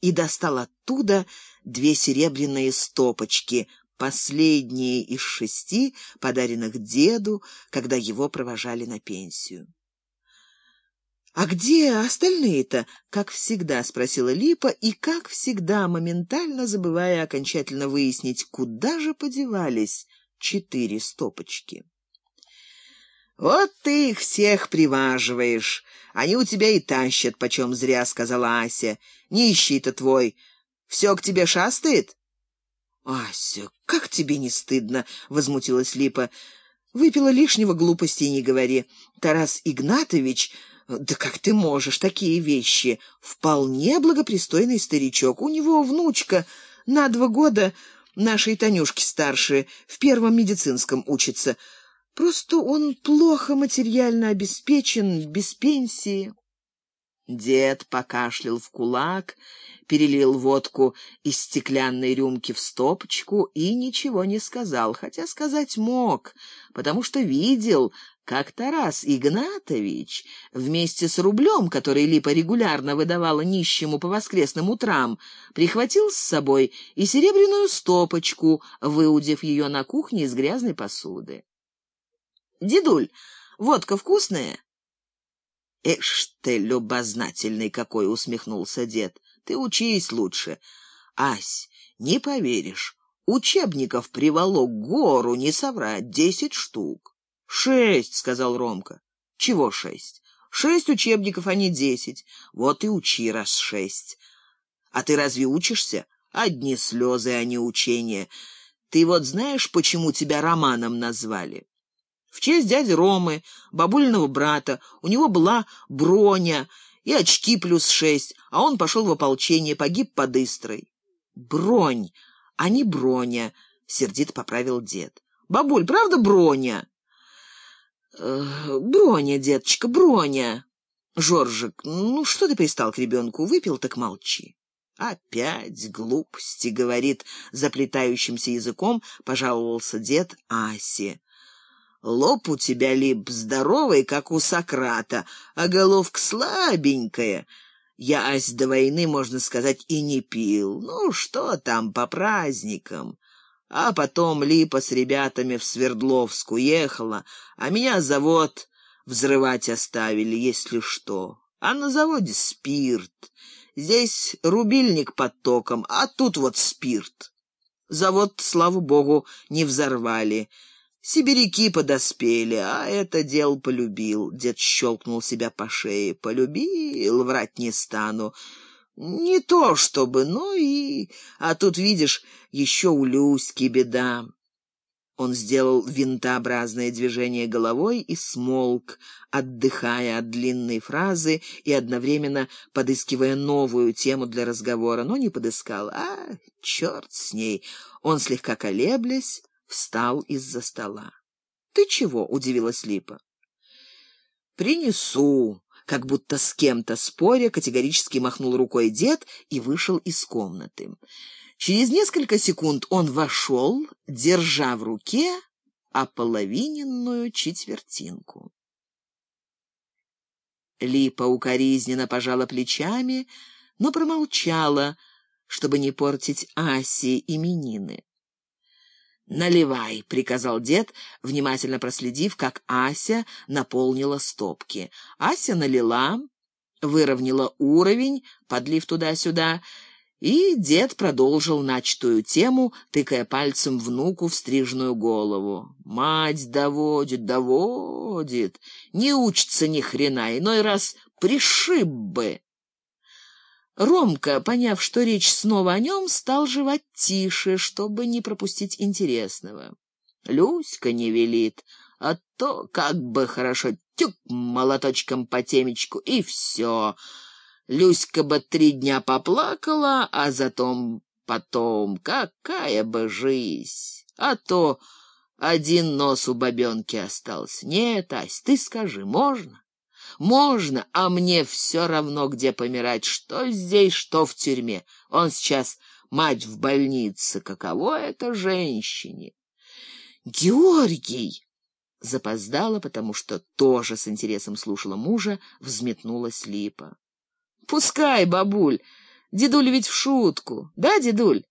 и достал оттуда две серебряные стопочки, последние из шести, подаренных деду, когда его провожали на пенсию. «А где остальные-то?» — как всегда спросила Липа, и, как всегда, моментально забывая окончательно выяснить, куда же подевались четыре стопочки. «Вот ты их всех приваживаешь. Они у тебя и тащат, почем зря», — сказала Ася. «Нищий-то твой. Все к тебе шастает?» «Ася, как тебе не стыдно?» — возмутилась Липа. «Выпила лишнего глупости не говори. Тарас Игнатович...» «Да как ты можешь такие вещи? Вполне благопристойный старичок. У него внучка на два года нашей Танюшки старше, в первом медицинском учится. Просто он плохо материально обеспечен, без пенсии». Дед покашлял в кулак, перелил водку из стеклянной рюмки в стопочку и ничего не сказал, хотя сказать мог, потому что видел, как Тарас Игнатович вместе с рублем, который Липа регулярно выдавала нищему по воскресным утрам, прихватил с собой и серебряную стопочку, выудив ее на кухне из грязной посуды. «Дедуль, водка вкусная?» «Эш ты, любознательный какой!» — усмехнулся дед. «Ты учись лучше. Ась, не поверишь, учебников приволок гору, не соврать, десять штук». «Шесть», — сказал Ромка. «Чего шесть? Шесть учебников, а не десять. Вот и учи раз шесть. А ты разве учишься? Одни слезы, а не учения. Ты вот знаешь, почему тебя Романом назвали?» В честь дяди Ромы, бабульного брата, у него была броня и очки плюс шесть, а он пошел в ополчение, погиб под Истрой. «Бронь, а не броня», — сердито поправил дед. «Бабуль, правда броня?» «Броня, деточка, Броня!» «Жоржик, ну что ты пристал к ребенку? Выпил, так молчи». «Опять глупости», — говорит заплетающимся языком, пожаловался дед Асе. «Лоб у тебя либ здоровый, как у Сократа, а головка слабенькая. Я, Ась, до войны, можно сказать, и не пил. Ну, что там по праздникам?» А потом Липа с ребятами в Свердловск уехала, а меня завод взрывать оставили, если что. А на заводе спирт. Здесь рубильник под током, а тут вот спирт. Завод, слава богу, не взорвали. Сибиряки подоспели, а это дел полюбил. Дед щелкнул себя по шее. Полюбил, врать не стану. Не то чтобы, но и... А тут, видишь, еще у Люськи беда. Он сделал винтообразное движение головой и смолк, отдыхая от длинной фразы и одновременно подыскивая новую тему для разговора, но не подыскал. А, черт с ней! Он, слегка колеблясь, встал из-за стола. — Ты чего? — удивилась Липа. — Принесу, как будто с кем-то споря, категорически махнул рукой дед и вышел из комнаты. Через несколько секунд он вошел, держа в руке ополовиненную четвертинку. Липа укоризненно пожала плечами, но промолчала, чтобы не портить Асе именины. «Наливай», — приказал дед, внимательно проследив, как Ася наполнила стопки. Ася налила, выровняла уровень, подлив туда-сюда, и дед продолжил начатую тему, тыкая пальцем внуку в стрижную голову. «Мать доводит, доводит, не учится ни хрена, иной раз пришиб бы». Ромка, поняв, что речь снова о нем, стал жевать тише, чтобы не пропустить интересного. Люська не велит, а то как бы хорошо тюк молоточком по темечку, и все. Люська бы три дня поплакала, а затом потом какая бы жизнь. А то один нос у бабенки остался. Нет, Ась, ты скажи, можно? Можно, а мне все равно, где помирать, что здесь, что в тюрьме. Он сейчас мать в больнице. Каково это женщине? Георгий! Запоздала, потому что тоже с интересом слушала мужа, взметнулась липа. Пускай, бабуль, Дедуль ведь в шутку, да, дедуль?